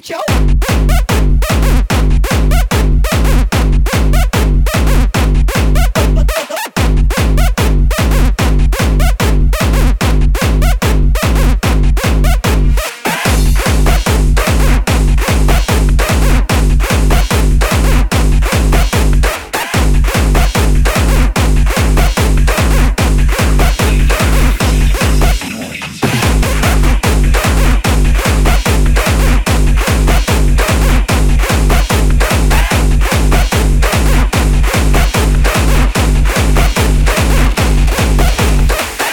beat, yo.